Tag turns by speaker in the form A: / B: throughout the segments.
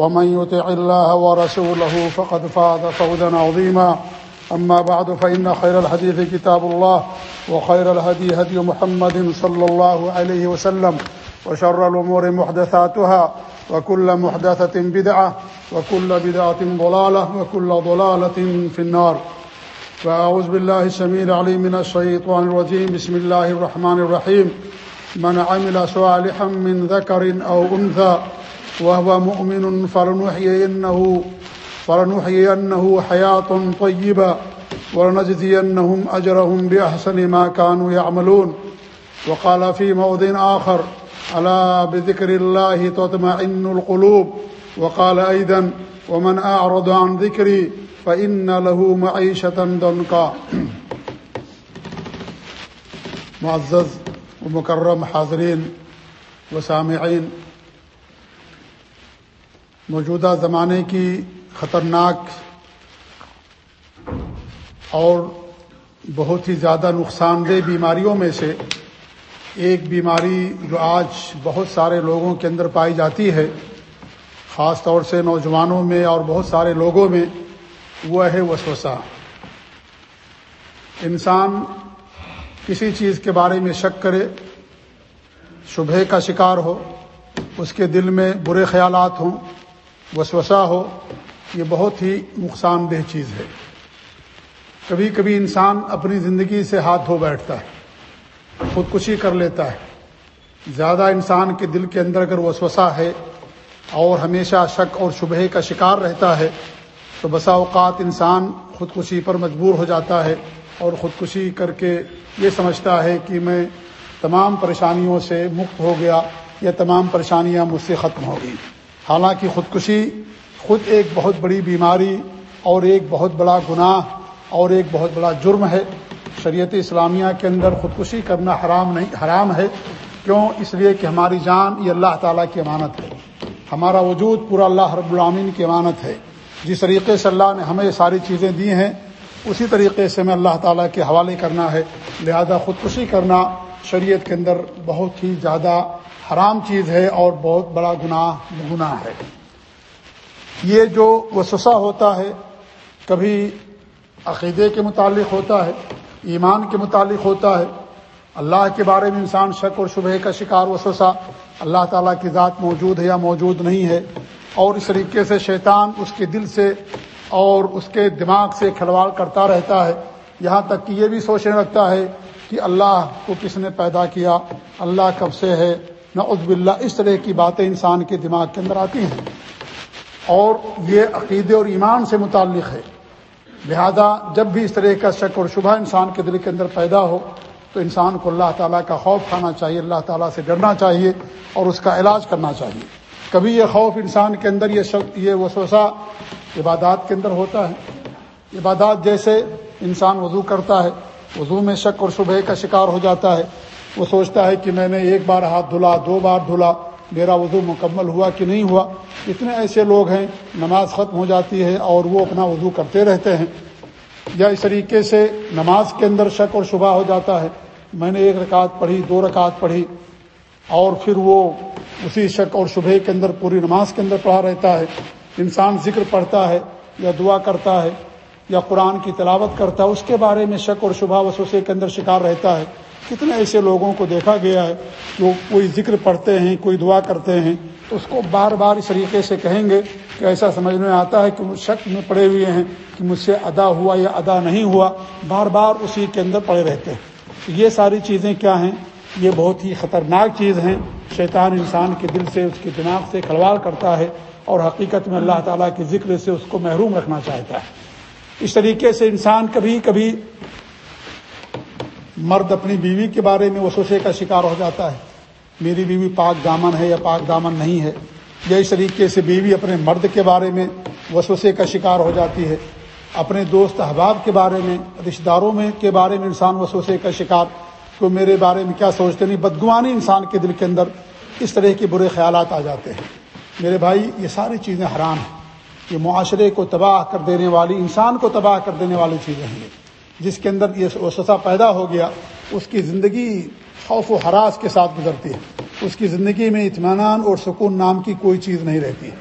A: ومن يطع الله ورسوله فقد فاز فوزا عظيما. أما بعد، فإن خير الحديث كتاب الله وخير الهدي هدي محمد صلى الله عليه وسلم وشر الأمور محدثاتها وكل محدثة بدعة وكل بدعة ضلالة وكل ضلالة في النار. فأعوذ بالله السميع العليم من الشيطان الرجيم. بسم الله الرحمن الرحيم. من عمل صالحا من ذكر أو أنثى وهو مؤمن فلنحيينه, فلنحيينه حياة طيبة ولنجزينهم أجرهم بأحسن ما كانوا يعملون. وقال في موضع آخر ألا بذكر الله تطمئن القلوب؟ وقال أيضا ومن أعرض عن ذكري فإن له معيشة ضنكا. معزز ومکرم حاضرین و سامعین موجودہ زمانے کی خطرناک اور بہت ہی زیادہ نقصان دہ بیماریوں میں سے ایک بیماری جو آج بہت سارے لوگوں کے اندر پائی جاتی ہے، خاص طور سے نوجوانوں میں اور بہت سارے لوگوں میں، وہ ہے وسوسہ۔ انسان کسی چیز کے بارے میں شک کرے، شبہ کا شکار ہو، اس کے دل میں برے خیالات ہوں وسوسہ ہو، یہ بہت ہی نقصان دہ چیز ہے۔ کبھی کبھی انسان اپنی زندگی سے ہاتھ دھو بیٹھتا ہے، خودکشی کر لیتا ہے۔ زیادہ انسان کے دل کے اندر اگر وسوسہ ہے اور ہمیشہ شک اور شبہ کا شکار رہتا ہے، تو بسا اوقات انسان خودکشی پر مجبور ہو جاتا ہے اور خودکشی کر کے یہ سمجھتا ہے کہ میں تمام پریشانیوں سے مکت ہو گیا یا تمام پریشانیاں مجھ سے ختم ہو گئیں حالانکہ خودکشی خود ایک بہت بڑی بیماری اور ایک بہت بڑا گناہ اور ایک بہت بڑا جرم ہے۔ شریعت اسلامیہ کے اندر خودکشی کرنا حرام نہیں، حرام ہے۔ کیوں؟ اس لیے کہ ہماری جان یہ اللہ تعالیٰ کی امانت ہے۔ ہمارا وجود پورا اللہ رب العامین کی امانت ہے۔ جس طریقے سے اللہ نے ہمیں ساری چیزیں دی ہیں، اسی طریقے سے میں اللہ تعالیٰ کے حوالے کرنا ہے۔ لہذا خودکشی کرنا شریعت کے اندر بہت ہی زیادہ حرام چیز ہے اور بہت بڑا گناہ گناہ ہے۔ یہ جو وسوسہ ہوتا ہے، کبھی عقیدے کے متعلق ہوتا ہے، ایمان کے متعلق ہوتا ہے، اللہ کے بارے میں انسان شک اور شبہ کا شکار وسوسہ اللہ تعالیٰ کی ذات موجود ہے یا موجود نہیں ہے۔ اور اس طریقے سے شیطان اس کے دل سے اور اس کے دماغ سے کھلواڑ کرتا رہتا ہے۔ یہاں تک کہ یہ بھی سوچنے لگتا ہے کہ اللہ کو کس نے پیدا کیا؟ اللہ کب سے ہے؟ نہ عزب اللہ اس طرح کی باتیں انسان کے دماغ کے اندر آتی ہیں۔ اور یہ عقیدے اور ایمان سے متعلق ہے۔ لہذا جب بھی اس طرح کا شک اور شبہ انسان کے دل کے اندر پیدا ہو، تو انسان کو اللہ تعالیٰ کا خوف کھانا چاہیے، اللہ تعالیٰ سے ڈرنا چاہیے اور اس کا علاج کرنا چاہیے۔ کبھی یہ خوف انسان کے اندر، یہ شک، یہ وسوسہ عبادات کے اندر ہوتا ہے۔ عبادات جیسے انسان وضو کرتا ہے وضو میں شک اور شبہ کا شکار ہو جاتا ہے۔ وہ سوچتا ہے کہ میں نے ایک بار ہاتھ دھلا، دو بار دھلا، میرا وضو مکمل ہوا کہ نہیں ہوا؟ اتنے ایسے لوگ ہیں، نماز ختم ہو جاتی ہے اور وہ اپنا وضو کرتے رہتے ہیں۔ یا اس طریقے سے نماز کے اندر شک اور شبہ ہو جاتا ہے۔ میں نے ایک رکعت پڑھی، دو رکعت پڑھی، اور پھر وہ اسی شک اور شبہ کے اندر پوری نماز کے اندر پڑھا رہتا ہے۔ انسان ذکر پڑھتا ہے یا دعا کرتا ہے۔ یا قرآن کی تلاوت کرتا ہے، اس کے بارے میں شک اور شبہ وسوسے کے اندر شکار رہتا ہے۔ کتنے ایسے لوگوں کو دیکھا گیا ہے کہ وہ کوئی ذکر پڑھتے ہیں، کوئی دعا کرتے ہیں، تو اس کو بار بار اس طریقے سے کہیں گے کہ ایسا سمجھ میں آتا ہے کہ وہ شک میں پڑے ہوئے ہیں کہ مجھ سے ادا ہوا یا ادا نہیں ہوا۔ بار بار اسی کے اندر پڑے رہتے ہیں۔ یہ ساری چیزیں کیا ہیں؟ یہ بہت ہی خطرناک چیز ہیں۔ شیطان انسان کے دل سے، اس کے دماغ سے کھلواڑ کرتا ہے اور حقیقت میں اللہ تعالیٰ کے ذکر سے اس کو محروم رکھنا چاہتا ہے۔ اس طریقے سے انسان کبھی کبھی مرد اپنی بیوی کے بارے میں وسوسے کا شکار ہو جاتا ہے۔ میری بیوی پاک دامن ہے یا پاک دامن نہیں ہے، یا اس طریقے سے بیوی اپنے مرد کے بارے میں وسوسے کا شکار ہو جاتی ہے۔ اپنے دوست احباب کے بارے میں، رشتہ داروں میں کے بارے میں انسان وسوسے کا شکار۔ کو میرے بارے میں کیا سوچتے نہیں، بدگوانی انسان کے دل کے اندر اس طرح کے برے خیالات آ جاتے ہیں۔ میرے بھائی، یہ ساری چیزیں حرام ہیں۔ یہ معاشرے کو تباہ کر دینے والی، انسان کو تباہ کر دینے والی چیزیں ہیں۔ جس کے اندر یہ وسوسہ پیدا ہو گیا، اس کی زندگی خوف و حراس کے ساتھ گزرتی ہے۔ اس کی زندگی میں اطمینان اور سکون نام کی کوئی چیز نہیں رہتی۔ ہے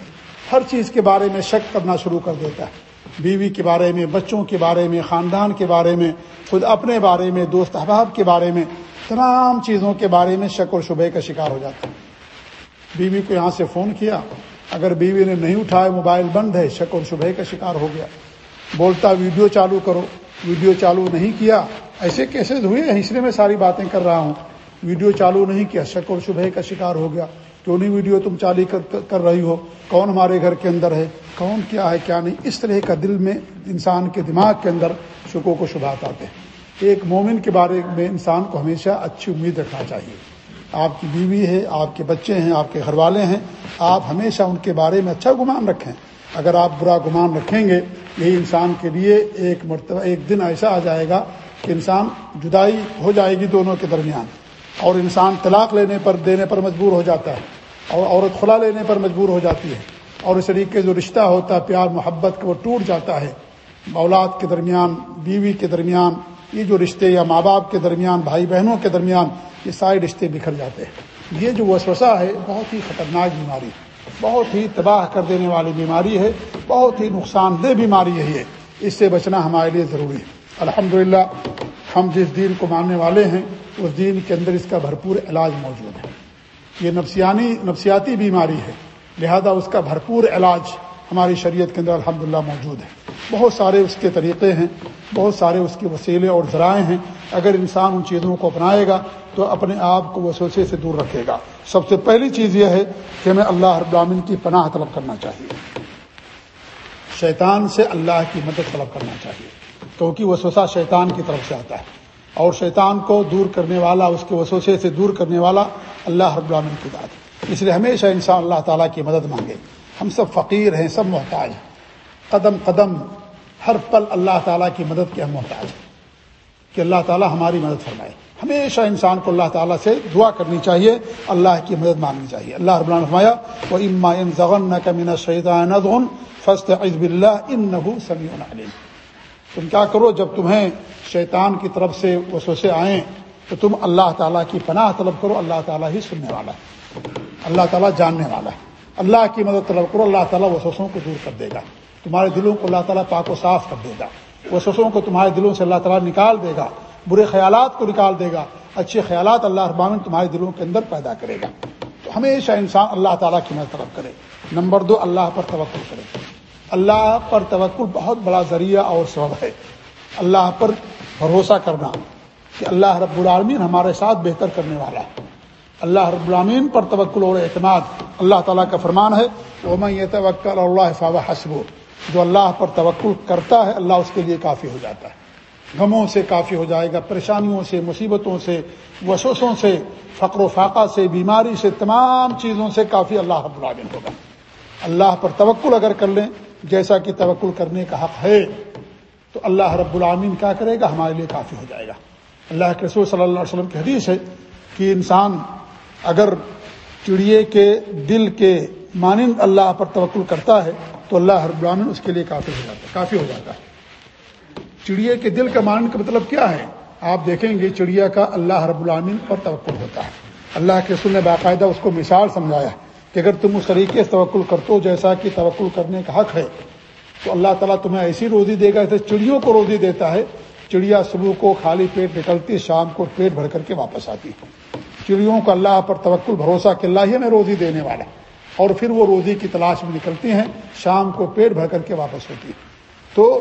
A: ہر چیز کے بارے میں شک کرنا شروع کر دیتا ہے۔ بیوی کے بارے میں، بچوں کے بارے میں، خاندان کے بارے میں، خود اپنے بارے میں، دوست احباب کے بارے میں، تمام چیزوں کے بارے میں شک اور شبہ کا شکار ہو جاتا ہے۔ بیوی کو یہاں سے فون کیا۔ اگر بیوی نے نہیں اٹھایا، موبائل بند ہے، شک اور شبہ کا شکار ہو گیا۔ بولتا، ویڈیو چالو کرو۔ ویڈیو چالو نہیں کیا۔ ایسے کیسے ہوئے ہیں اس لیے میں ساری باتیں کر رہا ہوں۔ ویڈیو چالو نہیں کیا، شک اور شبہ کا شکار ہو گیا۔ کیوں نہیں ویڈیو تم چالی کر رہی ہو؟ کون ہمارے گھر کے اندر ہے؟ کون کیا ہے، کیا نہیں؟ اس طرح کا دل میں، انسان کے دماغ کے اندر شکو کو شبہات آتے ہیں۔ ایک مومن کے بارے میں انسان کو ہمیشہ اچھی امید رکھنا چاہیے۔ آپ کی بیوی ہے، آپ کے بچے ہیں، آپ کے گھر والے ہیں، آپ ہمیشہ ان کے بارے میں اچھا گمان رکھیں۔ اگر آپ برا گمان رکھیں گے یہی انسان کے لیے ایک مرتبہ، ایک دن ایسا آ جائے گا کہ انسان جدائی ہو جائے گی دونوں کے درمیان۔ اور انسان طلاق لینے پر، دینے پر مجبور ہو جاتا ہے۔ اور عورت خلا لینے پر مجبور ہو جاتی ہے۔ اور اس طریقے جو رشتہ ہوتا ہے، پیار، محبت کا وہ ٹوٹ جاتا ہے۔ اولاد کے درمیان، بیوی کے درمیان یہ جو رشتے یا ماں باپ کے درمیان، بھائی بہنوں کے درمیان یہ سارے رشتے بکھر جاتے ہیں۔ یہ جو وسوسہ ہے، بہت ہی خطرناک بیماری بہت ہی تباہ کر دینے والی بیماری ہے۔ بہت ہی نقصان دہ بیماری ہے۔ یہ اس سے بچنا ہمارے لیے ضروری ہے۔ الحمد ہم جس دین کو ماننے والے ہیں، اس دین کے اندر اس کا بھرپور علاج موجود ہے۔ یہ نفسیانی، نفسیاتی بیماری ہے۔ لہذا اس کا بھرپور علاج ہماری شریعت کے اندر الحمد موجود ہے بہت سارے اس کے طریقے ہیں، بہت سارے اس کے وسیلے اور ذرائع ہیں۔ اگر انسان ان چیزوں کو اپنائے گا تو اپنے آپ کو وسوسے سے دور رکھے گا۔ سب سے پہلی چیز یہ ہے کہ ہمیں اللہ رب العالمین کی پناہ طلب کرنا چاہیے۔ شیطان سے اللہ کی مدد طلب کرنا چاہیے، کیونکہ وسوسہ شیطان کی طرف سے آتا ہے۔ اور شیطان کو دور کرنے والا، اس کے وسوسے سے دور کرنے والا اللہ رب العالمین کی بات اس لیے ہمیشہ انسان اللہ تعالیٰ کی مدد مانگے۔ ہم سب فقیر ہیں، سب محتاج ہیں۔ قدم قدم ہر پل اللہ تعالیٰ کی مدد کے ہم محتاج ہیں۔ کہ اللہ تعالیٰ ہماری مدد فرمائے۔ ہمیشہ انسان کو اللہ تعالیٰ سے دعا کرنی چاہیے، اللہ کی مدد مانگنی چاہیے۔ اللہ رب فرمایا وہ اما ان ضغن کمین شیطان فسط عزب اللہ ان نبو سمیع علیم تم کیا کرو، جب تمہیں شیطان کی طرف سے وسوسے آئیں، تو تم اللہ تعالیٰ کی پناہ طلب کرو، اللہ تعالیٰ ہی سننے والا ہے۔ اللہ تعالیٰ جاننے والا ہے۔ اللہ کی مدد طلب کرو، اللہ تعالیٰ وسوسوں کو دور کر دے گا۔ تمہارے دلوں کو اللہ تعالیٰ پاک و صاف کر دے گا۔ وسوسوں کو تمہارے دلوں سے اللہ تعالیٰ نکال دے گا۔ برے خیالات کو نکال دے گا۔ اچھے خیالات اللہ ابامن تمہارے دلوں کے اندر پیدا کرے گا۔ تو ہمیشہ انسان اللہ تعالیٰ کی مدد طلب کرے۔ نمبر دو، اللہ پر توقع کرے۔ اللہ پر توقع بہت بڑا ذریعہ اور سبب ہے۔ اللہ پر بھروسہ کرنا کہ اللہ رب العالمین ہمارے ساتھ بہتر کرنے والا ہے۔ اللہ رب العالمین پر توقل اور اعتماد اللہ تعالیٰ کا فرمان ہے۔ وہ یہ توقع اللہ فاو حسب جو اللہ پر توقل کرتا ہے، اللہ اس کے لیے کافی ہو جاتا ہے۔ غموں سے کافی ہو جائے گا، پریشانیوں سے، مصیبتوں سے، وسوسوں سے، فقر و فاقہ سے، بیماری سے، تمام چیزوں سے کافی اللہ رب العالمین ہوگا۔ اللہ پر توقل اگر کر لیں، جیسا کہ توقل کرنے کا حق ہے، تو اللہ رب العامین کیا کرے گا؟ ہمارے لیے کافی ہو جائے گا۔ اللہ کے رسول صلی اللہ علیہ وسلم کی حدیث ہے کہ انسان اگر چڑیے کے دل کے مانند اللہ پر توقل کرتا ہے، تو اللہ رب العامن اس کے لیے کافی ہو جاتا ہے کافی ہو جاتا ہے۔ چڑیے کے دل کا مانند کا مطلب کیا ہے؟ آپ دیکھیں گے چڑیا کا اللہ رب العامن پر توقل ہوتا ہے۔ اللہ کے رسول نے باقاعدہ اس کو مثال سمجھایا کہ اگر تم اس طریقے سے توقل کرتے ہو جیسا کہ توقل کرنے کا حق ہے، تو اللہ تعالیٰ تمہیں ایسی روزی دے گا جیسے چڑیوں کو روزی دیتا ہے۔ چڑیا صبح کو خالی پیٹ نکلتی شام کو پیٹ بھر کر کے واپس آتی چڑیوں کو اللہ پر توقل بھروسہ کہ اللہ ہی میں روزی دینے والا اور پھر وہ روزی کی تلاش میں نکلتی ہیں، شام کو پیٹ بھر کر کے واپس ہوتی ہیں۔ تو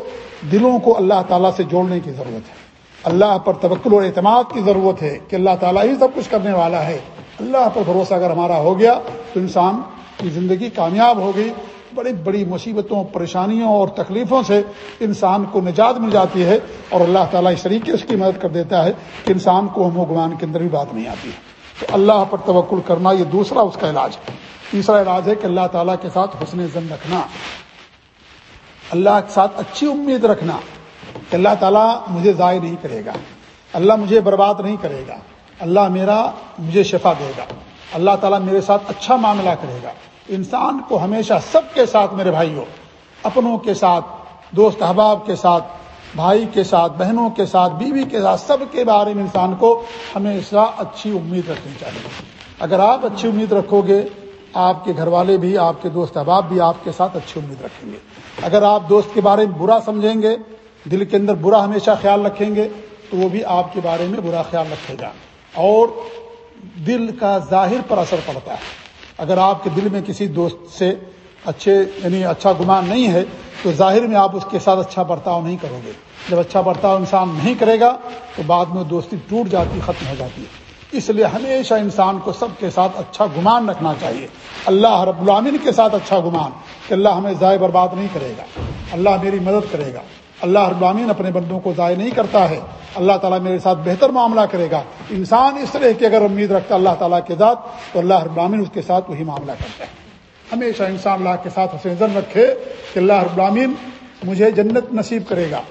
A: دلوں کو اللہ تعالیٰ سے جوڑنے کی ضرورت ہے۔ اللہ پر توکل اور اعتماد کی ضرورت ہے کہ اللہ تعالیٰ ہی سب کچھ کرنے والا ہے۔ اللہ پر بھروسہ اگر ہمارا ہو گیا تو انسان کی زندگی کامیاب ہو گئی۔ بڑی بڑی مصیبتوں، پریشانیوں اور تکلیفوں سے انسان کو نجات مل جاتی ہے اور اللہ تعالیٰ اس طریقے اس کی مدد کر دیتا ہے کہ انسان کو ہم و گمان کے اندر بھی بات نہیں آتی۔ ہے تو اللہ پر توکل کرنا یہ دوسرا اس کا علاج ہے۔ تیسرا علاج ہے کہ اللہ تعالیٰ کے ساتھ حسن زن رکھنا۔ اللہ کے ساتھ اچھی امید رکھنا کہ اللہ تعالیٰ مجھے ضائع نہیں کرے گا۔ اللہ مجھے برباد نہیں کرے گا۔ اللہ میرا، مجھے شفا دے گا۔ اللہ تعالیٰ میرے ساتھ اچھا معاملہ کرے گا۔ انسان کو ہمیشہ سب کے ساتھ میرے بھائی ہو اپنوں کے ساتھ، دوست احباب کے ساتھ بھائی کے ساتھ، بہنوں کے ساتھ، بیوی کے ساتھ، سب کے بارے میں انسان کو ہمیشہ اچھی امید رکھنی چاہیے۔ اگر آپ اچھی امید رکھو گے، آپ کے گھر والے بھی، آپ کے دوست احباب بھی آپ کے ساتھ اچھی امید رکھیں گے۔ اگر آپ دوست کے بارے میں برا سمجھیں گے، دل کے اندر برا ہمیشہ خیال رکھیں گے، تو وہ بھی آپ کے بارے میں برا خیال رکھے گا۔ اور دل کا ظاہر پر اثر پڑتا ہے۔ اگر آپ کے دل میں کسی دوست سے اچھے یعنی اچھا گمان نہیں ہے، تو ظاہر میں آپ اس کے ساتھ اچھا برتاؤ نہیں کرو گے۔ جب اچھا برتاؤ انسان نہیں کرے گا، تو بعد میں دوستی ٹوٹ جاتی، ختم ہو جاتی ہے۔ اس لیے ہمیشہ انسان کو سب کے ساتھ اچھا گمان رکھنا چاہیے۔ اللہ رب العامن کے ساتھ اچھا گمان، کہ اللہ ہمیں ضائع برباد نہیں کرے گا۔ اللہ میری مدد کرے گا۔ اللہ رب العامن اپنے بندوں کو ضائع نہیں کرتا ہے۔ اللہ تعالیٰ میرے ساتھ بہتر معاملہ کرے گا۔ انسان اس طرح کی اگر امید رکھتا اللہ تعالیٰ کے ذات، تو اللہ رب العامن اس کے ساتھ وہی معاملہ کرتا ہے۔ ہمیشہ انسان اللہ کے ساتھ حسین زن رکھے کہ اللہ رب العامن مجھے جنت نصیب کرے گا۔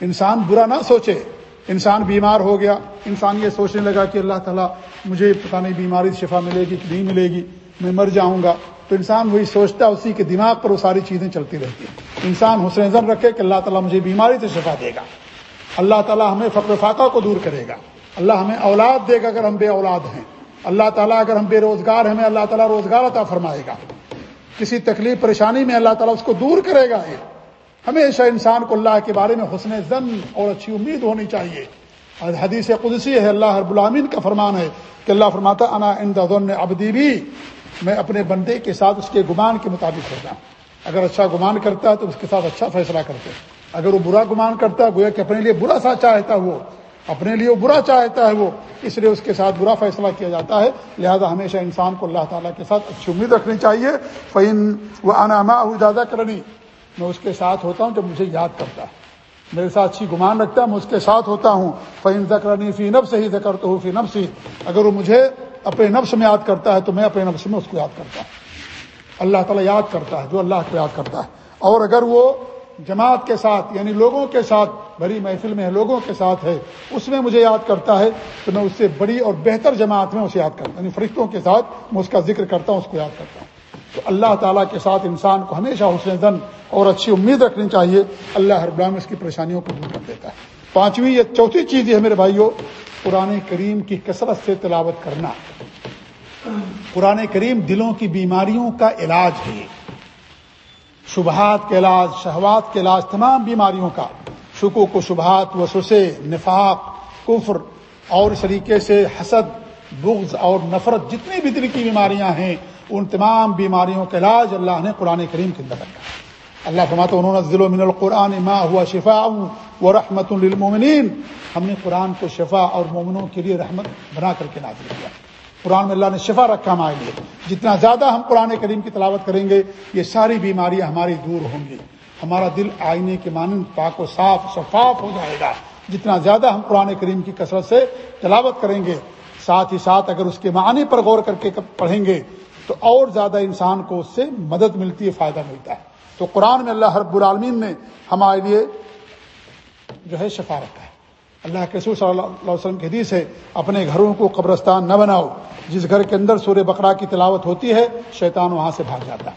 A: انسان برا نہ سوچے۔ انسان بیمار ہو گیا۔ انسان یہ سوچنے لگا کہ اللہ تعالیٰ مجھے پتہ نہیں بیماری شفا ملے گی کہ نہیں ملے گی، میں مر جاؤں گا۔ تو انسان وہی سوچتا، اسی کے دماغ پر وہ ساری چیزیں چلتی رہتی۔ ہیں انسان حسن زن رکھے کہ اللہ تعالیٰ مجھے بیماری سے شفا دے گا۔ اللہ تعالیٰ ہمیں فقر فاقہ کو دور کرے گا۔ اللہ ہمیں اولاد دے گا اگر ہم بے اولاد ہیں۔ اللہ تعالیٰ اگر ہم بے روزگار ہیں اللہ تعالیٰ روزگار عطا فرمائے گا۔ کسی تکلیف پریشانی میں اللہ تعالیٰ اس کو دور کرے گا۔ ہمیشہ انسان کو اللہ کے بارے میں حسن زن اور اچھی امید ہونی چاہیے۔ حدیث قدسی ہے، اللہ رب العامین کا فرمان ہے کہ اللہ فرماتا انا ظن ابدی بھی میں اپنے بندے کے ساتھ اس کے گمان کے مطابق ہوتا ہوں۔ اگر اچھا گمان کرتا ہے تو اس کے ساتھ اچھا فیصلہ کرتے اگر وہ برا گمان کرتا ہے، گویا کہ اپنے لیے برا سا چاہتا وہ اپنے لیے وہ برا چاہتا ہے وہ، اس لیے اس کے ساتھ برا فیصلہ کیا جاتا ہے۔ لہذا ہمیشہ انسان کو اللہ تعالیٰ کے ساتھ اچھی امید رکھنی چاہیے۔ فعین وہ انعامہ زیادہ کرنی میں اس کے ساتھ ہوتا ہوں جب مجھے یاد کرتا ہے۔ میرے ساتھ اچھی گمان رکھتا ہے، میں اس کے ساتھ ہوتا ہوں۔ فعین زکرنی فی نب سے ہی زکر تو فی نب سی اگر وہ مجھے اپنے نفس میں یاد کرتا ہے تو میں اپنے نفس میں اس کو یاد کرتا ہوں۔ اللہ تعالیٰ یاد کرتا ہے، جو اللہ کو یاد کرتا ہے۔ اور اگر وہ جماعت کے ساتھ یعنی لوگوں کے ساتھ بڑی محفل میں لوگوں کے ساتھ ہے، اس میں مجھے یاد کرتا ہے، تو میں اس سے بڑی اور بہتر جماعت میں اسے یاد کرتا ہوں یعنی فرشتوں کے ساتھ میں اس کا ذکر کرتا ہوں، اس کو یاد کرتا ہوں۔ تو اللہ تعالیٰ کے ساتھ انسان کو ہمیشہ حسن زن اور اچھی امید رکھنی چاہیے، اللہ ہر برام اس کی پریشانیوں کو دور کر دیتا ہے۔ پانچویں یا چوتھی چیز یہ ہے میرے بھائیوں، قرآن کریم کی کثرت سے تلاوت کرنا۔ قرآن کریم دلوں کی بیماریوں کا علاج ہے۔ شبہات کے علاج، شہوات کے علاج، تمام بیماریوں کا۔ شکوک و شبہات وسوسے نفاق، کفر اور اس طریقے سے حسد، بغض اور نفرت جتنی بھی دل کی بیماریاں ہیں، ان تمام بیماریوں کا علاج اللہ نے قرآن کریم کے اندر رکھا اللہ فرماتا انہوں نے ضلع من القرآن ما ہوا شفا و رحمت للمومنین ہم نے قرآن کو شفا اور مومنوں کے لیے رحمت بنا کر کے نازل کیا۔ قرآن میں اللہ نے شفا رکھا ہمارے لیے۔ جتنا زیادہ ہم قرآن کریم کی تلاوت کریں گے، یہ ساری بیماریاں ہماری دور ہوں گی۔ ہمارا دل آئینے کے مانند پاک و صاف، شفاف ہو جائے گا۔ جتنا زیادہ ہم قرآن کریم کی کثرت سے تلاوت کریں گے، ساتھ ہی ساتھ اگر اس کے معنی پر غور کر کے پڑھیں گے، تو اور زیادہ انسان کو اس سے مدد ملتی ہے، فائدہ ملتا ہے۔ تو قرآن میں اللہ ہر العالمین نے ہمارے لیے جو ہے شفا رکھا ہے۔ اللہ کے رسول صلی اللہ علیہ وسلم کی حدیث ہے، اپنے گھروں کو قبرستان نہ بناؤ۔ جس گھر کے اندر سورہ بقرہ کی تلاوت ہوتی ہے، شیطان وہاں سے بھاگ جاتا ہے۔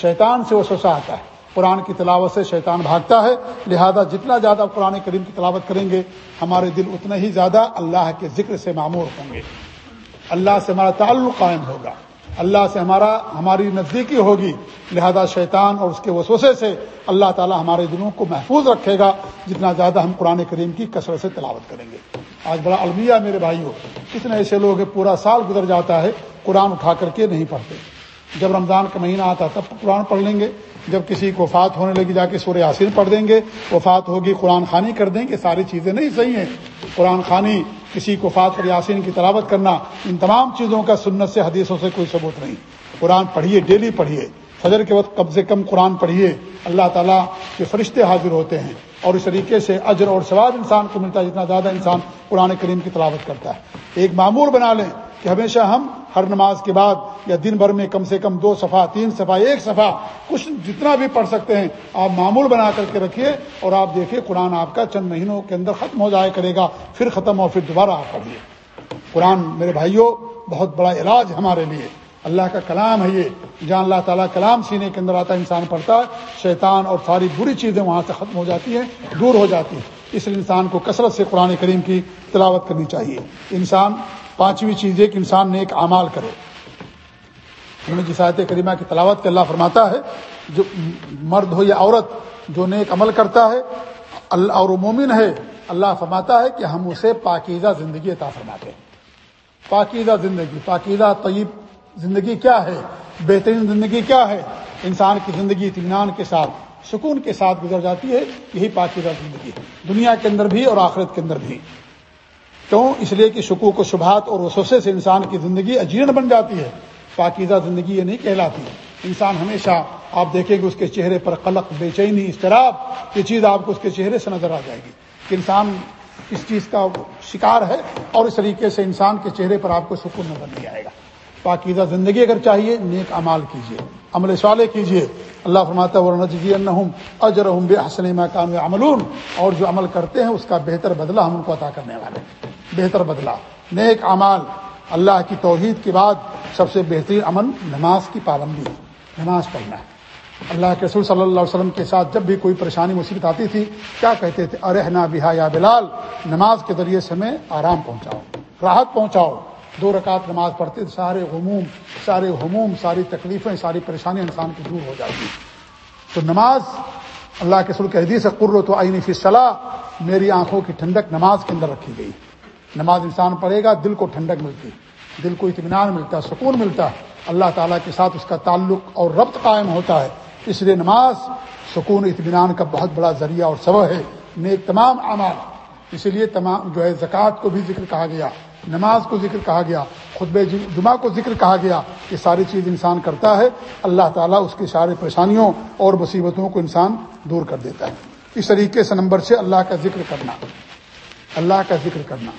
A: شیطان سے وہ سوسا آتا ہے۔ قرآن کی تلاوت سے شیطان بھاگتا ہے۔ لہذا جتنا زیادہ قرآن کریم کی تلاوت کریں گے، ہمارے دل اتنا ہی زیادہ اللہ کے ذکر سے معمور ہوں گے۔ اللہ سے ہمارا تعلق قائم ہوگا۔ اللہ سے ہمارا، ہماری نزدیکی ہوگی۔ لہذا شیطان اور اس کے وسوسے سے اللہ تعالی ہمارے دلوں کو محفوظ رکھے گا۔ جتنا زیادہ ہم قرآن کریم کی کثرت سے تلاوت کریں گے۔ آج بڑا المیہ میرے بھائی ہو کتنے ایسے لوگ ہیں، پورا سال گزر جاتا ہے، قرآن اٹھا کر کے نہیں پڑھتے۔ جب رمضان کا مہینہ آتا تب قرآن پڑھ لیں گے۔ جب کسی کو وفات ہونے لگی، جا کے سورہ یاسین پڑھ دیں گے، وفات ہوگی، قرآن خانی کر دیں گے، ساری چیزیں نہیں صحیح ہیں۔ قرآن خانی، کسی کو فات پر یاسین کی تلاوت کرنا، ان تمام چیزوں کا سنت سے، حدیثوں سے کوئی ثبوت نہیں۔ قرآن پڑھیے، ڈیلی پڑھیے۔ فجر کے وقت کم سے کم قرآن پڑھیے۔ اللہ تعالیٰ کے فرشتے حاضر ہوتے ہیں اور اس طریقے سے اجر اور ثواب انسان کو ملتا ہے جتنا زیادہ انسان قرآن کریم کی تلاوت کرتا ہے۔ ایک معمول بنا لیں کہ ہمیشہ ہم ہر نماز کے بعد یا دن بھر میں کم سے کم دو صفحہ، تین صفحہ، ایک صفحہ، کچھ جتنا بھی پڑھ سکتے ہیں، آپ معمول بنا کر کے رکھیے اور آپ دیکھیے قرآن آپ کا چند مہینوں کے اندر ختم ہو جائے کرے گا، پھر ختم ہو، پھر دوبارہ آپ پڑھیے۔ قرآن میرے بھائیوں، بہت بڑا علاج ہمارے لیے اللہ کا کلام ہے یہ جہاں اللہ تعالیٰ کلام سینے کے اندر آتا ہے، انسان پڑھتا ہے، شیطان اور ساری بری چیزیں وہاں سے ختم ہو جاتی ہیں، دور ہو جاتی ہیں۔ اس لیے انسان کو کثرت سے قرآن کریم کی تلاوت کرنی چاہیے۔ انسان پانچویں چیز یہ کہ انسان نیک اعمال کرے۔ جس آیت کریمہ کی تلاوت کے اللہ فرماتا ہے، جو مرد ہو یا عورت جو نیک عمل کرتا ہے، اللہ اور مومن ہے، اللہ فرماتا ہے کہ ہم اسے پاکیزہ زندگی عطا فرماتے ہیں۔ پاکیزہ زندگی، پاکیزہ طیب زندگی کیا ہے؟ بہترین زندگی کیا ہے؟ انسان کی زندگی اطمینان کے ساتھ، سکون کے ساتھ گزر جاتی ہے، یہی پاکیزہ زندگی ہے۔ دنیا کے اندر بھی اور آخرت کے اندر بھی۔ کیوں؟ اس لیے کہ شکوک و شبہات اور وسوسے سے انسان کی زندگی اجیرن بن جاتی ہے۔ پاکیزہ زندگی یہ نہیں کہلاتی۔ انسان ہمیشہ آپ دیکھیں گے اس کے چہرے پر قلق، بے چینی استراب یہ چیز آپ کو اس کے چہرے سے نظر آ جائے گی۔ کہ انسان اس چیز کا شکار ہے اور اس طریقے سے انسان کے چہرے پر آپ کو سکون نظر نہیں آئے گا۔ پاکیزہ زندگی اگر چاہیے، نیک امال کیجیے عمل صالح کیجیے اللہ فرماتا ورنجی اجر بے حسن مکان عملون اور جو عمل کرتے ہیں، اس کا بہتر بدلہ ہم ان کو عطا کرنے والے بہتر بدلہ۔ نیک امال اللہ کی توحید کے بعد سب سے بہترین امن نماز کی پابندی نماز پڑھنا ہے۔ اللہ کے رسول صلی اللہ علیہ وسلم کے ساتھ جب بھی کوئی پریشانی، مصیبت آتی تھی، کیا کہتے تھے؟ ارحنا بہا یا بلال، نماز کے ذریعے سے ہمیں آرام پہنچاؤ، راحت پہنچاؤ۔ دو رکعت نماز پڑھتے سارے غموم سارے غموم، ساری تکلیفیں، ساری پریشانیاں انسان کی دور ہو جاتی تو نماز، اللہ کے سر کے حدیث قرت و عینی فی صلاح میری آنکھوں کی ٹھنڈک نماز کے اندر رکھی گئی۔ نماز انسان پڑھے گا، دل کو ٹھنڈک ملتی دل کو اطمینان ملتا ہے، سکون ملتا ہے۔ اللہ تعالیٰ کے ساتھ اس کا تعلق اور ربط قائم ہوتا ہے۔ اس لیے نماز سکون اطمینان کا بہت بڑا ذریعہ اور سبب ہے۔ نیک تمام اعمال۔ اسی لیے تمام جو ہے، زکوٰۃ کو بھی ذکر کہا گیا۔ نماز کو ذکر کہا گیا خطب جمعہ کو ذکر کہا گیا یہ ساری چیز انسان کرتا ہے، اللہ تعالیٰ اس کی سارے پریشانیوں اور مصیبتوں کو انسان دور کر دیتا ہے۔ اس طریقے سے نمبر سے اللہ کا ذکر کرنا۔ اللہ کا ذکر کرنا۔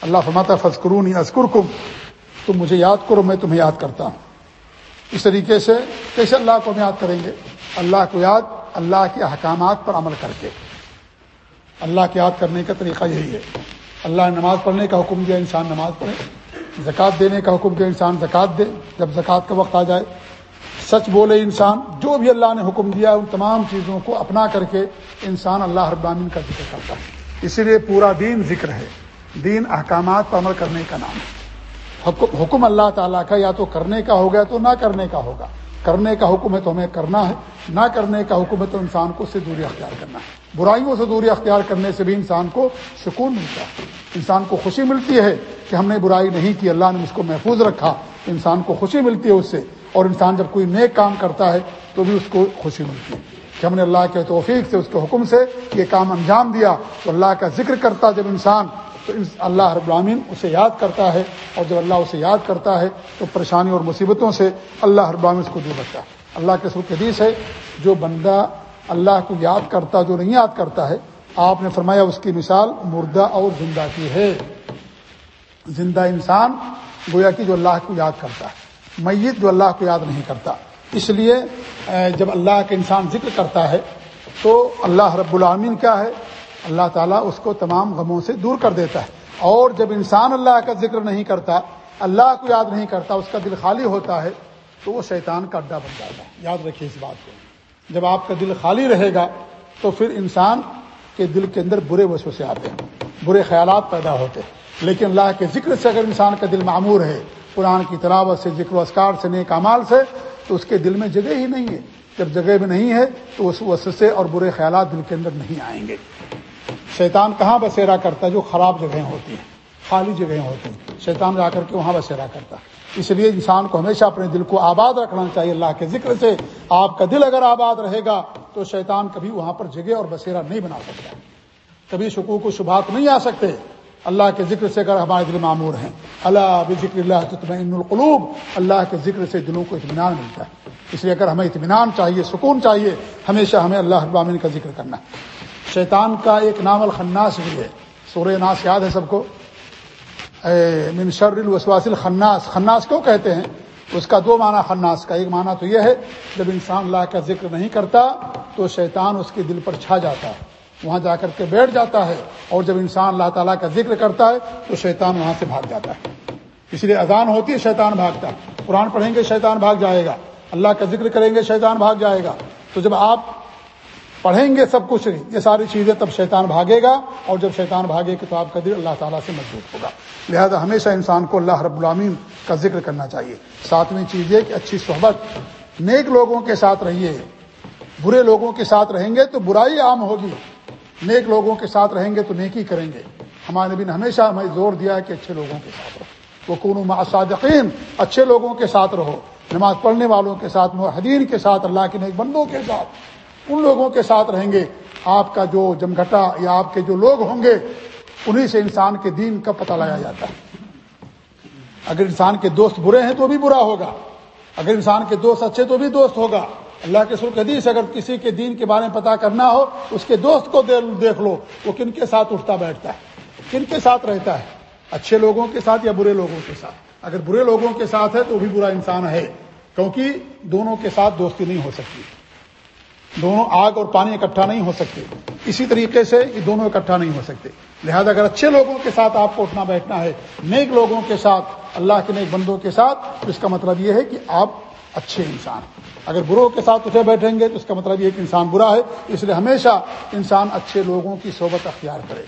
A: اللہ فرماتا فضکرون ازکر کم تم مجھے یاد کرو، میں تمہیں یاد کرتا ہوں۔ اس طریقے سے کیسے اللہ کو ہم یاد کریں گے؟ اللہ کو یاد، اللہ کے احکامات پر عمل کر کے۔ اللہ کے یاد کرنے کا طریقہ یہی ہے۔ اللہ نے نماز پڑھنے کا حکم دیا، انسان نماز پڑھے۔ زکوٰۃ دینے کا حکم دیا، انسان زکوٰۃ دے۔ جب زکوٰۃ کا وقت آ جائے، سچ بولے انسان، جو بھی اللہ نے حکم دیا، ان تمام چیزوں کو اپنا کر کے انسان اللہ ابامین کا ذکر کرتا ہے۔ اسی لیے پورا دین ذکر ہے۔ دین احکامات پر عمل کرنے کا نام ہے۔ حکم اللہ تعالیٰ کا یا تو کرنے کا ہوگا تو نہ کرنے کا ہوگا۔ کرنے کا حکم ہے تو ہمیں کرنا ہے، نہ کرنے کا حکم ہے تو انسان کو اس سے دوری اختیار کرنا ہے۔ برائیوں سے دوری اختیار کرنے سے بھی انسان کو سکون ملتا ہے۔ انسان کو خوشی ملتی ہے کہ ہم نے برائی نہیں کی، اللہ نے اس کو محفوظ رکھا۔ انسان کو خوشی ملتی ہے اس سے۔ اور انسان جب کوئی نیک کام کرتا ہے تو بھی اس کو خوشی ملتی ہے۔ کہ ہم نے اللہ کے توفیق سے، اس کے حکم سے یہ کام انجام دیا تو اللہ کا ذکر کرتا جب انسان، تو اللہ رب العامین اسے یاد کرتا ہے۔ اور جب اللہ اسے یاد کرتا ہے تو پریشانی اور مصیبتوں سے اللہ رب العامین اس کو دور رکھتا ہے۔ اللہ کے سرخ حدیث ہے، جو بندہ اللہ کو یاد کرتا جو نہیں یاد کرتا ہے، آپ نے فرمایا اس کی مثال مردہ اور زندہ کی ہے۔ زندہ انسان گویا کہ جو اللہ کو یاد کرتا ہے، میت جو اللہ کو یاد نہیں کرتا۔ اس لیے جب اللہ کا انسان ذکر کرتا ہے، تو اللہ رب العامین کیا ہے؟ اللہ تعالیٰ اس کو تمام غموں سے دور کر دیتا ہے۔ اور جب انسان اللہ کا ذکر نہیں کرتا، اللہ کو یاد نہیں کرتا، اس کا دل خالی ہوتا ہے، تو وہ شیطان کا اڈا بن جاتا ہے۔ یاد رکھیے اس بات کو۔ جب آپ کا دل خالی رہے گا تو پھر انسان کے دل کے اندر برے وسو سے آتے ہیں، برے خیالات پیدا ہوتے ہیں۔ لیکن اللہ کے ذکر سے اگر انسان کا دل معمور ہے، قرآن کی تلاوت سے، ذکر و اسکار سے، نیک امال سے، تو اس کے دل میں جگہ ہی نہیں ہے۔ جب جگہ میں نہیں ہے، تو اس وسوسے اور برے خیالات دل کے اندر نہیں آئیں گے۔ شیطان کہاں بسیرا کرتا ہے؟ جو خراب جگہیں ہوتی ہیں، خالی جگہیں ہوتی ہیں۔ شیطان جا کر کے وہاں بسیرا کرتا ہے۔ اس لیے انسان کو ہمیشہ اپنے دل کو آباد رکھنا چاہیے، اللہ کے ذکر سے۔ آپ کا دل اگر آباد رہے گا تو شیطان کبھی وہاں پر جگہ اور بسیرا نہیں بنا سکتا۔ کبھی شکوک و شبہات نہیں آ سکتے۔ اللہ کے ذکر سے اگر ہمارے دل معمور ہیں۔ اللہ بکر اللہ تطمئن القلوب۔ اللہ کے ذکر سے دلوں کو اطمینان ملتا ہے۔ اس لیے اگر ہمیں اطمینان چاہیے، سکون چاہیے، ہمیشہ ہمیں اللہ ابامین کا ذکر کرنا ہے۔ شیطان کا ایک نام الخناس بھی ہے۔ سورہ ناس یاد ہے سب کو؟ من شر الوسواس الخناس۔ خناس کیوں کہتے ہیں؟ اس کا دو معنی خناس کا۔ ایک معنی تو یہ ہے، جب انسان اللہ کا ذکر نہیں کرتا، تو شیطان اس کے دل پر چھا جاتا ہے۔ وہاں جا کر کے بیٹھ جاتا ہے، اور جب انسان اللہ تعالیٰ کا ذکر کرتا ہے، تو شیطان وہاں سے بھاگ جاتا ہے۔ اس لیے اذان ہوتی ہے، شیطان بھاگتا ہے۔ قرآن پڑھیں گے، شیطان بھاگ جائے گا۔ اللہ کا ذکر کریں گے، شیطان بھاگ جائے گا۔ تو جب آپ پڑھیں گے سب کچھ یہ ساری چیزیں تب شیطان بھاگے گا اور جب شیطان بھاگے گا تو آپ کا دل اللہ تعالیٰ سے مضبوط ہوگا۔ لہذا ہمیشہ انسان کو اللہ رب العامین کا ذکر کرنا چاہیے۔ ساتویں چیز یہ کہ اچھی صحبت۔ نیک لوگوں کے ساتھ رہیے۔ برے لوگوں کے ساتھ رہیں گے تو برائی عام ہوگی۔ نیک لوگوں کے ساتھ رہیں گے تو نیکی کریں گے۔ ہمارے نبی نے ہمیشہ ہمیں زور دیا ہے کہ اچھے لوگوں کے ساتھ رہو۔ وہ کون صادقین اچھے لوگوں کے ساتھ رہو۔ نماز پڑھنے والوں کے ساتھ محدین کے ساتھ، اللہ کے نیک بندوں کے ساتھ۔ ان لوگوں کے ساتھ رہیں گے۔ آپ کا جو جمگھٹا یا آپ کے جو لوگ ہوں گے انہیں سے انسان کے دین کا پتہ لگایا جاتا ہے۔ اگر انسان کے دوست برے ہیں تو بھی برا ہوگا۔ اگر انسان کے دوست اچھے تو بھی دوست ہوگا۔ اللہ کے سر حدیث، اگر کسی کے دین کے بارے میں پتا کرنا ہو، اس کے دوست کو دیکھ لو۔ وہ کن کے ساتھ اٹھتا بیٹھتا ہے؟ کن کے ساتھ رہتا ہے؟ اچھے لوگوں کے ساتھ یا برے لوگوں کے ساتھ؟ اگر برے لوگوں کے ساتھ ہے تو بھی برا انسان ہے، کیونکہ دونوں کے ساتھ دوستی نہیں ہو سکتی۔ دونوں آگ اور پانی اکٹھا نہیں ہو سکتے۔ اسی طریقے سے یہ دونوں اکٹھا نہیں ہو سکتے۔ لہذا اگر اچھے لوگوں کے ساتھ آپ کو اٹھنا بیٹھنا ہے، نیک لوگوں کے ساتھ، اللہ کے نیک بندوں کے ساتھ، تو اس کا مطلب یہ ہے کہ آپ اچھے انسان اگر بروں کے ساتھ اٹھے بیٹھیں گے، تو اس کا مطلب یہ کہ انسان برا ہے۔ اس لیے ہمیشہ انسان اچھے لوگوں کی صحبت اختیار کرے۔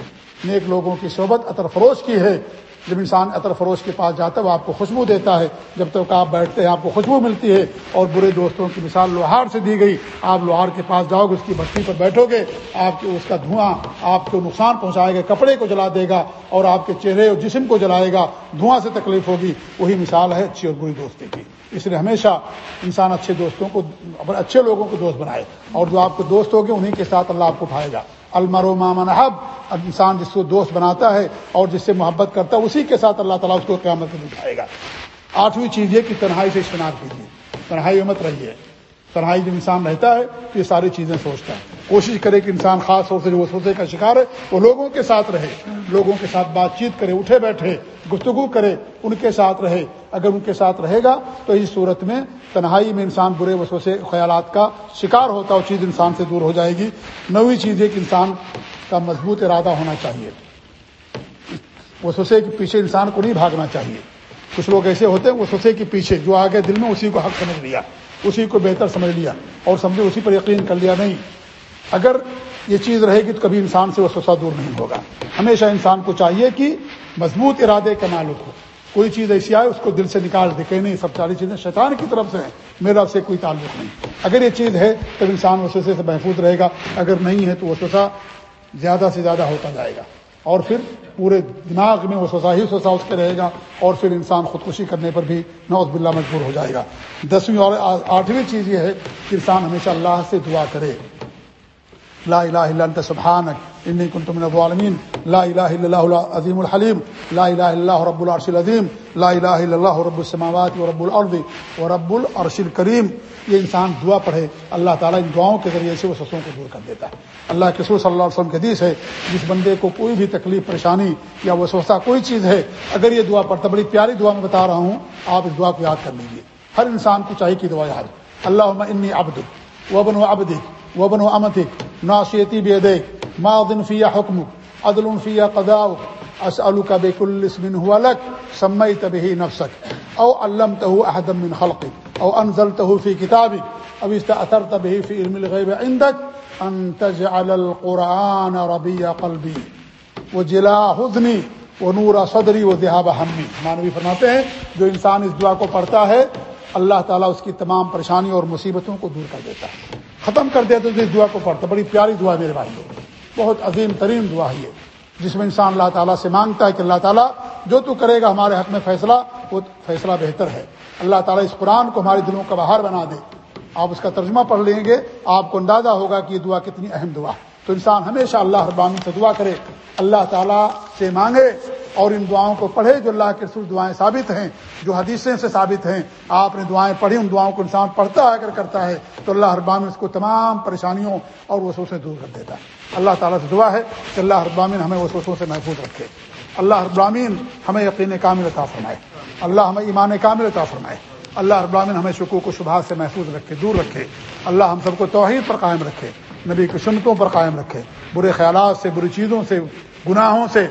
A: نیک لوگوں کی صحبت اطر فروش کی ہے۔ جب انسان عطر فروش کے پاس جاتا ہے، وہ آپ کو خوشبو دیتا ہے۔ جب تک آپ بیٹھتے ہیں، آپ کو خوشبو ملتی ہے۔ اور برے دوستوں کی مثال لوہار سے دی گئی۔ آپ لوہار کے پاس جاؤ گے، اس کی بستی پر بیٹھو گے۔ آپ کے اس کا دھواں، آپ کو نقصان پہنچائے گا، کپڑے کو جلا دے گا اور آپ کے چہرے اور جسم کو جلائے گا۔ دھواں سے تکلیف ہوگی۔ وہی مثال ہے اچھی اور بری دوستی کی۔ اس لیے ہمیشہ انسان اچھے دوستوں کو، اچھے لوگوں کو دوست بنائے۔ اور جو آپ کے دوست ہوگے انہیں کے ساتھ اللہ آپ کو اٹھائے گا۔ المرو مامن حب انسان جس کو دوست بناتا ہے اور جس سے محبت کرتا ہے، اسی کے ساتھ اللہ تعالیٰ اس کو قیامت میں اٹھائے گا۔ آٹھویں چیز یہ کہ تنہائی سے اشتنار کیجیے۔ تنہائی مت رہیے۔ تنہائی جو انسان رہتا ہے تو یہ ساری چیزیں سوچتا ہے۔ کوشش کرے کہ انسان خاص طور سے جو وسوسے کا شکار ہے، وہ لوگوں کے ساتھ رہے، لوگوں کے ساتھ بات چیت کرے، اٹھے بیٹھے، گفتگو کرے، ان کے ساتھ رہے۔ اگر ان کے ساتھ رہے گا تو اس صورت میں تنہائی میں انسان برے وسوسے، خیالات کا شکار ہوتا ہے وہ چیز انسان سے دور ہو جائے گی۔ نویں چیز یہ کہ انسان کا مضبوط ارادہ ہونا چاہیے۔ وسوسے کے پیچھے انسان کو نہیں بھاگنا چاہیے۔ کچھ لوگ ایسے ہوتے ہیں، وسوسے کے پیچھے جو آگے دل میں اسی کو حق سمجھ لیا۔ اسی کو بہتر سمجھ لیا اور سمجھے اسی پر یقین کر لیا نہیں۔ اگر یہ چیز رہے گی تو کبھی انسان سے وہ سوسا دور نہیں ہوگا۔ ہمیشہ انسان کو چاہیے کہ مضبوط ارادے کا مالک ہو۔ کوئی چیز ایسی آئے، اس کو دل سے نکال دے کہ نہیں، سب ساری چیزیں شیطان کی طرف سے ہیں، میرا سے کوئی تعلق نہیں۔ اگر یہ چیز ہے تب انسان وسوسے سے محفوظ رہے گا، اگر نہیں ہے تو وہ سوسا زیادہ سے زیادہ ہوتا جائے گا۔ اور پھر پورے دماغ میں وہ سزا ہی سوسا اس کے رہے گا اور پھر انسان خودکشی کرنے پر بھی نوز باللہ مجبور ہو جائے گا۔ دسویں اور آٹھویں چیز یہ ہے کہ انسان ہمیشہ اللہ سے دعا کرے۔ لا الہ الا انت سبحانک انی کنت من الظالمین لا الہ الا اللہ العظیم الحلیم لا الہ الا اللہ رب العرش العظیم لا الہ الا اللہ رب السماوات و رب الارض و رب العرش الکریم یہ انسان دعا پڑھے اللہ تعالیٰ ان دعاؤں کے ذریعے سے وہ سسوں کو دور کر دیتا ہے. اللہ کے سور صلی اللہ علیہ وسلم کے حدیث ہے، جس بندے کو کوئی بھی تکلیف، پریشانی یا وہ سوچتا کوئی چیز ہے، اگر یہ دعا پڑھتا بڑی پیاری دعا میں بتا رہا ہوں، آپ اس دعا کو یاد کر لیجیے ہر انسان کو چاہیے کہ دعا یاد اللہ انی عبد وبن و ابدک وبن و امتک ناشیتی بے دے معدن فیا حکم عدل فیا قداء اسألك بكل اسم هو لك سميت به نفسك او علمته احدا من خلقك او انزلته في كتابك او استأثرت به في علم الغيب عندك ان تجعل القرآن ربيع قلبي وجلاء حزني ونور صدری، و ذهاب ہمی مانوی فرماتے ہیں، جو انسان اس دعا کو پڑھتا ہے اللہ تعالیٰ اس کی تمام پریشانی اور مصیبتوں کو دور کر دیتا ہے۔ ختم کر دیا تو اس دعا کو پڑھتا۔ بڑی پیاری دعا ہے میرے بھائی بہت عظیم ترین دعا ہے یہ۔ جس میں انسان اللہ تعالیٰ سے مانگتا ہے کہ اللہ تعالیٰ جو تو کرے گا ہمارے حق میں فیصلہ، وہ فیصلہ بہتر ہے۔ اللہ تعالیٰ اس قرآن کو ہمارے دلوں کا باہر بنا دے۔ آپ اس کا ترجمہ پڑھ لیں گے، آپ کو اندازہ ہوگا کہ یہ دعا کتنی اہم دعا ہے۔ تو انسان ہمیشہ اللہ ابامن سے دعا کرے، اللہ تعالیٰ سے مانگے۔ اور ان دعاؤں کو پڑھے جو اللہ کے رسول دعائیں ثابت ہیں، جو حدیثیں سے ثابت ہیں۔ آپ نے دعائیں پڑھی، ان دعاؤں کو انسان پڑھتا ہے اگر کرتا ہے، تو اللہ ابامن اس کو تمام پریشانیوں اور وسوسوں سے دور کر دیتا ہے۔ اللہ تعالیٰ سے دعا ہے کہ اللہ ابامن ہمیں وسوسوں سے محفوظ رکھے۔ اللہ ابرامین ہمیں یقین کامل عطا فرمائے۔ اللہ ہمیں ایمان کامل عطا فرمائے۔ اللہ ابراہین ہمیں شکوک و شبہات سے محفوظ رکھے، دور رکھے۔ اللہ ہم سب کو توحید پر قائم رکھے، نبی کی سنتوں پر قائم رکھے۔ برے خیالات سے، بری چیزوں سے گناہوں سے،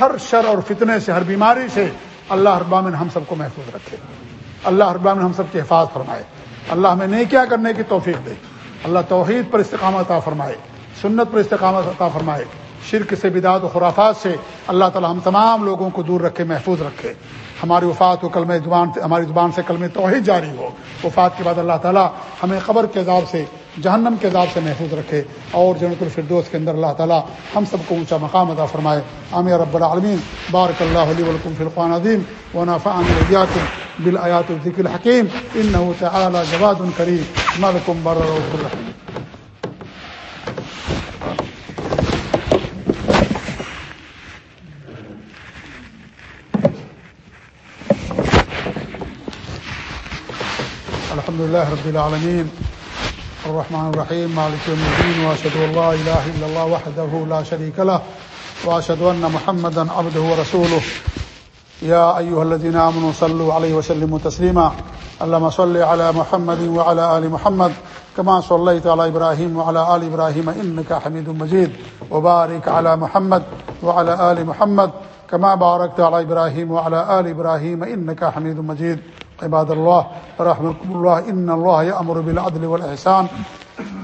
A: ہر شر اور فتنے سے، ہر بیماری سے اللہ ابامن ہم سب کو محفوظ رکھے۔ اللہ ابامن ہم سب کی حفاظ فرمائے۔ اللہ ہمیں نہیں کیا کرنے کی توفیق دے۔ اللہ توحید پر استقامت عطا فرمائے۔ سنت پر استقامت عطا فرمائے۔ شرک سے بدعت و خرافات سے اللہ تعالی ہم تمام لوگوں کو دور رکھے، محفوظ رکھے۔ ہماری وفات و کلم زبان سے، ہماری زبان سے کلم توحید جاری ہو۔ وفات کے بعد اللہ تعالیٰ ہمیں قبر کے عذاب سے جہنم کے عذاب سے محفوظ رکھے اور جنت الفردوس کے اندر اللہ تعالیٰ ہم سب کو اونچا مقام ادا فرمائے۔ عامر رب العالمین۔ بارک اللہ علیہ ولکم فرقان عظیم و نافع عامر بالآیات الذکر الحکیم۔ ان تعالی جواد الکریم ملکم بر الرحیم۔ الحمد لله رب العالمين الرحمن الرحيم، مالك يوم الدين واشهد ان لا اله الا الله وحده لا شريك له واشهد ان محمدا عبده ورسوله. يا ايها الذين امنوا صلوا عليه وسلموا تسليما. اللهم صل على محمد وعلى ال محمد، كما صليت على ابراهيم وعلى ال ابراهيم انك حميد مجيد. وبارك على محمد وعلى ال محمد، كما باركت على ابراهيم وعلى ال ابراهيم انك حميد مجيد. عباد الله، رحمكم الله، إن الله يأمر بالعدل والإحسان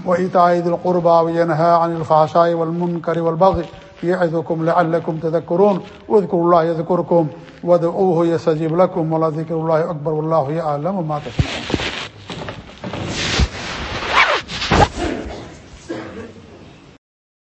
A: وإيتاء ذي القربى وينهى عن الفحشاء والمنكر والبغي يعظكم لعلكم تذكرون. واذكروا الله يذكركم، وادعوه يستجيب لكم، ولذكر الله أكبر والله يعلم ما تفعلون